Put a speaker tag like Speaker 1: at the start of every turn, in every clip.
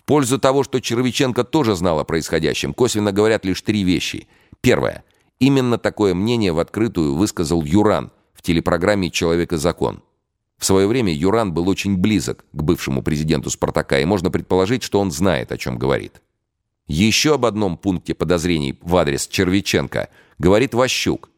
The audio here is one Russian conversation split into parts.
Speaker 1: В пользу того, что Червиченко тоже знал о происходящем, косвенно говорят лишь три вещи. Первое. Именно такое мнение в открытую высказал Юран в телепрограмме «Человек и закон». В свое время Юран был очень близок к бывшему президенту «Спартака», и можно предположить, что он знает, о чем говорит. Еще об одном пункте подозрений в адрес Червиченко говорит Ващук.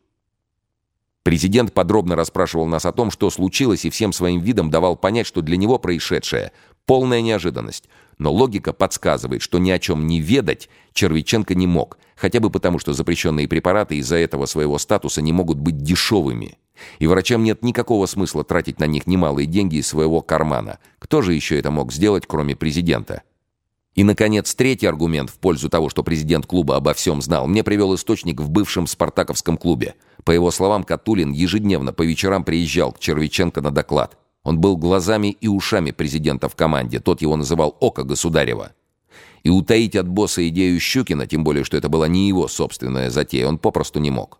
Speaker 1: Президент подробно расспрашивал нас о том, что случилось, и всем своим видом давал понять, что для него происшедшее – полная неожиданность. Но логика подсказывает, что ни о чем не ведать Червиченко не мог, хотя бы потому, что запрещенные препараты из-за этого своего статуса не могут быть дешевыми. И врачам нет никакого смысла тратить на них немалые деньги из своего кармана. Кто же еще это мог сделать, кроме президента? И, наконец, третий аргумент в пользу того, что президент клуба обо всем знал, мне привел источник в бывшем спартаковском клубе. По его словам, Катулин ежедневно по вечерам приезжал к Червиченко на доклад. Он был глазами и ушами президента в команде, тот его называл «Око Государева». И утаить от босса идею Щукина, тем более, что это была не его собственная затея, он попросту не мог.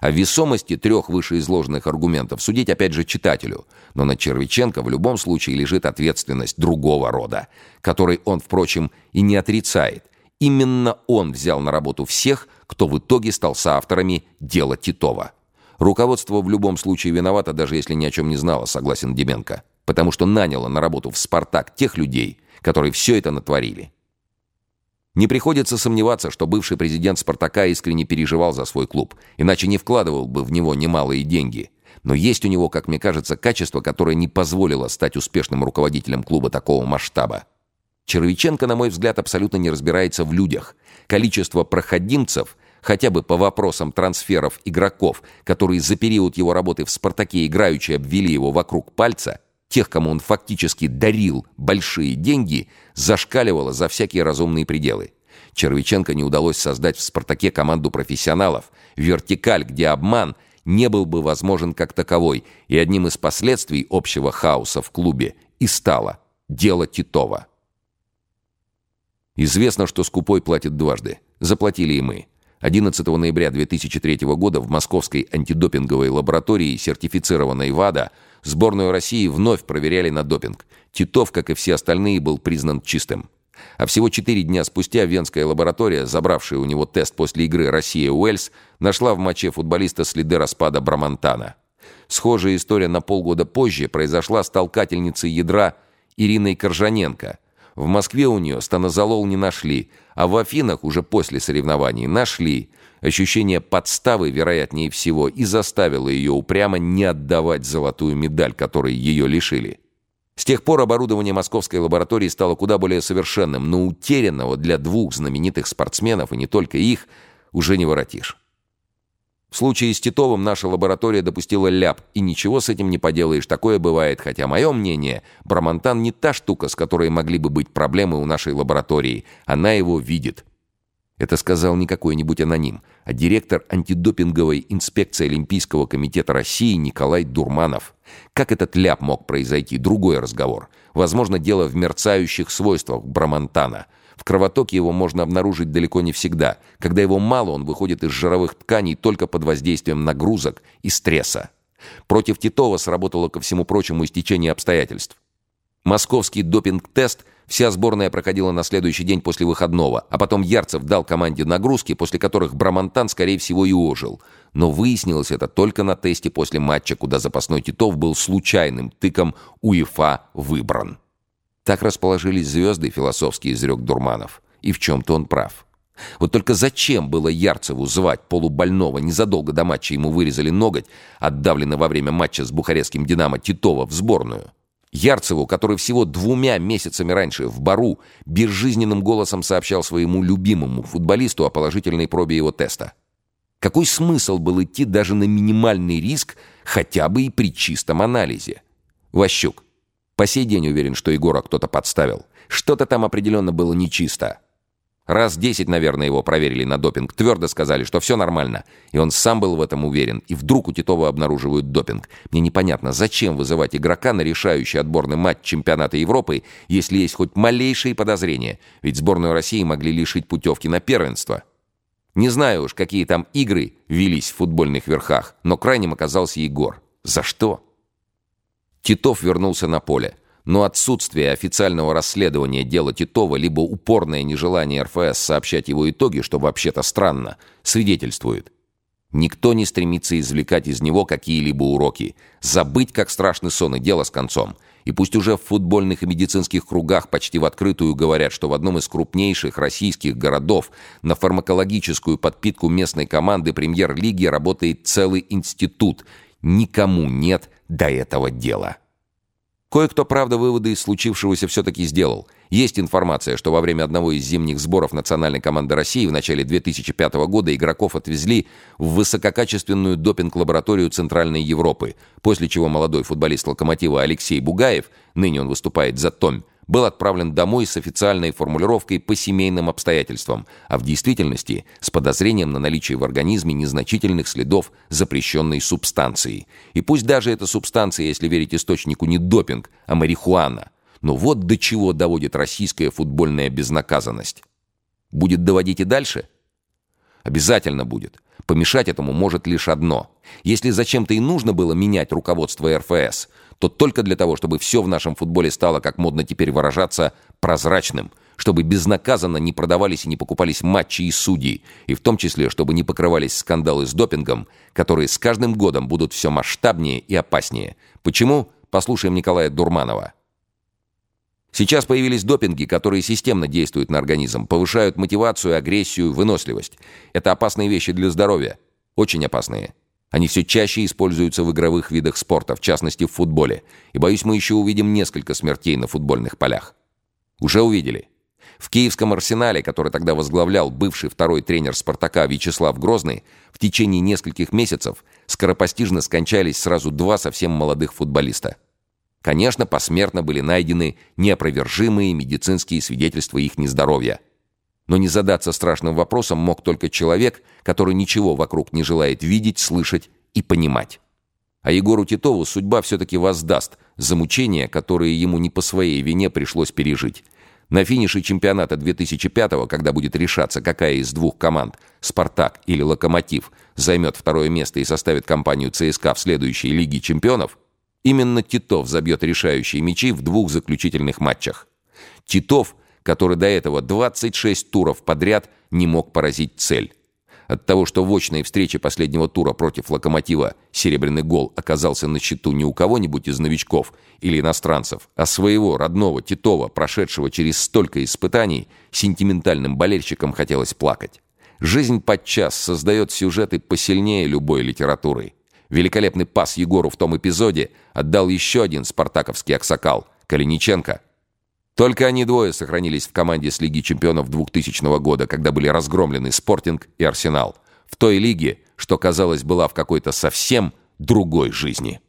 Speaker 1: О весомости трех вышеизложенных аргументов судить опять же читателю, но на Червиченко в любом случае лежит ответственность другого рода, которой он, впрочем, и не отрицает. Именно он взял на работу всех, кто в итоге стал соавторами дела Титова. Руководство в любом случае виновато, даже если ни о чем не знало, согласен Деменко, потому что наняло на работу в «Спартак» тех людей, которые все это натворили. Не приходится сомневаться, что бывший президент «Спартака» искренне переживал за свой клуб, иначе не вкладывал бы в него немалые деньги. Но есть у него, как мне кажется, качество, которое не позволило стать успешным руководителем клуба такого масштаба. Червиченко, на мой взгляд, абсолютно не разбирается в людях. Количество проходимцев, хотя бы по вопросам трансферов игроков, которые за период его работы в «Спартаке» играючи обвели его вокруг пальца – тех, кому он фактически дарил большие деньги, зашкаливало за всякие разумные пределы. Червиченко не удалось создать в «Спартаке» команду профессионалов, вертикаль, где обман не был бы возможен как таковой, и одним из последствий общего хаоса в клубе и стало дело Титова. Известно, что скупой платит дважды. Заплатили и мы. 11 ноября 2003 года в московской антидопинговой лаборатории, сертифицированной ВАДА, сборную России вновь проверяли на допинг. Титов, как и все остальные, был признан чистым. А всего четыре дня спустя венская лаборатория, забравшая у него тест после игры Россия-Уэльс, нашла в моче футболиста следы распада Брамантана. Схожая история на полгода позже произошла с толкательницей ядра Ириной Коржаненко – в Москве у нее станозолол не нашли, а в Афинах уже после соревнований нашли. Ощущение подставы, вероятнее всего, и заставило ее упрямо не отдавать золотую медаль, которой ее лишили. С тех пор оборудование московской лаборатории стало куда более совершенным, но утерянного для двух знаменитых спортсменов, и не только их, уже не воротишь. В случае с Титовым наша лаборатория допустила ляп, и ничего с этим не поделаешь, такое бывает, хотя мое мнение, Брамантан не та штука, с которой могли бы быть проблемы у нашей лаборатории, она его видит. Это сказал не какой-нибудь аноним, а директор антидопинговой инспекции Олимпийского комитета России Николай Дурманов. Как этот ляп мог произойти, другой разговор. Возможно, дело в мерцающих свойствах Брамантана – в кровотоке его можно обнаружить далеко не всегда. Когда его мало, он выходит из жировых тканей только под воздействием нагрузок и стресса. Против Титова сработало, ко всему прочему, истечение обстоятельств. Московский допинг-тест вся сборная проходила на следующий день после выходного, а потом Ярцев дал команде нагрузки, после которых Брамантан, скорее всего, и ожил. Но выяснилось это только на тесте после матча, куда запасной Титов был случайным тыком УЕФА выбран. Так расположились звезды, философский изрек Дурманов. И в чем-то он прав. Вот только зачем было Ярцеву звать полубольного? Незадолго до матча ему вырезали ноготь, отдавленный во время матча с бухарестским «Динамо» Титова в сборную. Ярцеву, который всего двумя месяцами раньше в Бару безжизненным голосом сообщал своему любимому футболисту о положительной пробе его теста. Какой смысл был идти даже на минимальный риск, хотя бы и при чистом анализе? Ващук, по сей день уверен, что Егора кто-то подставил. Что-то там определенно было нечисто. Раз десять, наверное, его проверили на допинг. Твердо сказали, что все нормально. И он сам был в этом уверен. И вдруг у Титова обнаруживают допинг. Мне непонятно, зачем вызывать игрока на решающий отборный матч чемпионата Европы, если есть хоть малейшие подозрения. Ведь сборную России могли лишить путевки на первенство. Не знаю уж, какие там игры велись в футбольных верхах, но крайним оказался Егор. За что? Титов вернулся на поле. но отсутствие официального расследования дела Титова либо упорное нежелание РФС сообщать его итоги, что вообще-то странно, свидетельствует. Никто не стремится извлекать из него какие-либо уроки, забыть, как страшный сон и дело с концом. И пусть уже в футбольных и медицинских кругах почти в открытую говорят, что в одном из крупнейших российских городов на фармакологическую подпитку местной команды премьер-лиги работает целый институт. Никому нет до этого дела. Кое-кто, правда, выводы из случившегося все-таки сделал. Есть информация, что во время одного из зимних сборов национальной команды России в начале 2005 года игроков отвезли в высококачественную допинг-лабораторию Центральной Европы, после чего молодой футболист «Локомотива» Алексей Бугаев, ныне он выступает за Томь, был отправлен домой с официальной формулировкой по семейным обстоятельствам, а в действительности с подозрением на наличие в организме незначительных следов запрещенной субстанции. И пусть даже эта субстанция, если верить источнику, не допинг, а марихуана. Но вот до чего доводит российская футбольная безнаказанность. Будет доводить и дальше? Обязательно будет. Помешать этому может лишь одно. Если зачем-то и нужно было менять руководство РФС, то только для того, чтобы все в нашем футболе стало, как модно теперь выражаться, прозрачным, чтобы безнаказанно не продавались и не покупались матчи и судьи, и в том числе, чтобы не покрывались скандалы с допингом, которые с каждым годом будут все масштабнее и опаснее. Почему? Послушаем Николая Дурманова. Сейчас появились допинги, которые системно действуют на организм, повышают мотивацию, агрессию, выносливость. Это опасные вещи для здоровья. Очень опасные. Они все чаще используются в игровых видах спорта, в частности в футболе. И, боюсь, мы еще увидим несколько смертей на футбольных полях. Уже увидели. В киевском «Арсенале», который тогда возглавлял бывший второй тренер «Спартака» Вячеслав Грозный, в течение нескольких месяцев скоропостижно скончались сразу два совсем молодых футболиста. Конечно, посмертно были найдены неопровержимые медицинские свидетельства их нездоровья – но не задаться страшным вопросом мог только человек, который ничего вокруг не желает видеть, слышать и понимать. А Егору Титову судьба все-таки воздаст за мучения, которые ему не по своей вине пришлось пережить. На финише чемпионата 2005-го, когда будет решаться, какая из двух команд, «Спартак» или «Локомотив», займет второе место и составит компанию ЦСКА в следующей Лиге чемпионов, именно Титов забьет решающие мячи в двух заключительных матчах. Титов – который до этого 26 туров подряд не мог поразить цель. От того, что в очной встрече последнего тура против «Локомотива» серебряный гол оказался на счету не у кого-нибудь из новичков или иностранцев, а своего родного Титова, прошедшего через столько испытаний, сентиментальным болельщикам хотелось плакать. Жизнь подчас создает сюжеты посильнее любой литературы. Великолепный пас Егору в том эпизоде отдал еще один спартаковский аксакал – Калиниченко – только они двое сохранились в команде с Лиги чемпионов 2000 года, когда были разгромлены «Спортинг» и «Арсенал». В той лиге, что, казалось, была в какой-то совсем другой жизни.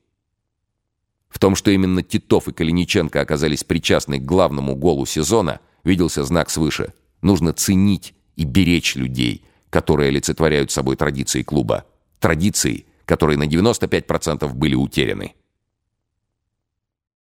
Speaker 1: В том, что именно Титов и Калиниченко оказались причастны к главному голу сезона, виделся знак свыше. Нужно ценить и беречь людей, которые олицетворяют собой традиции клуба. Традиции, которые на 95% были утеряны.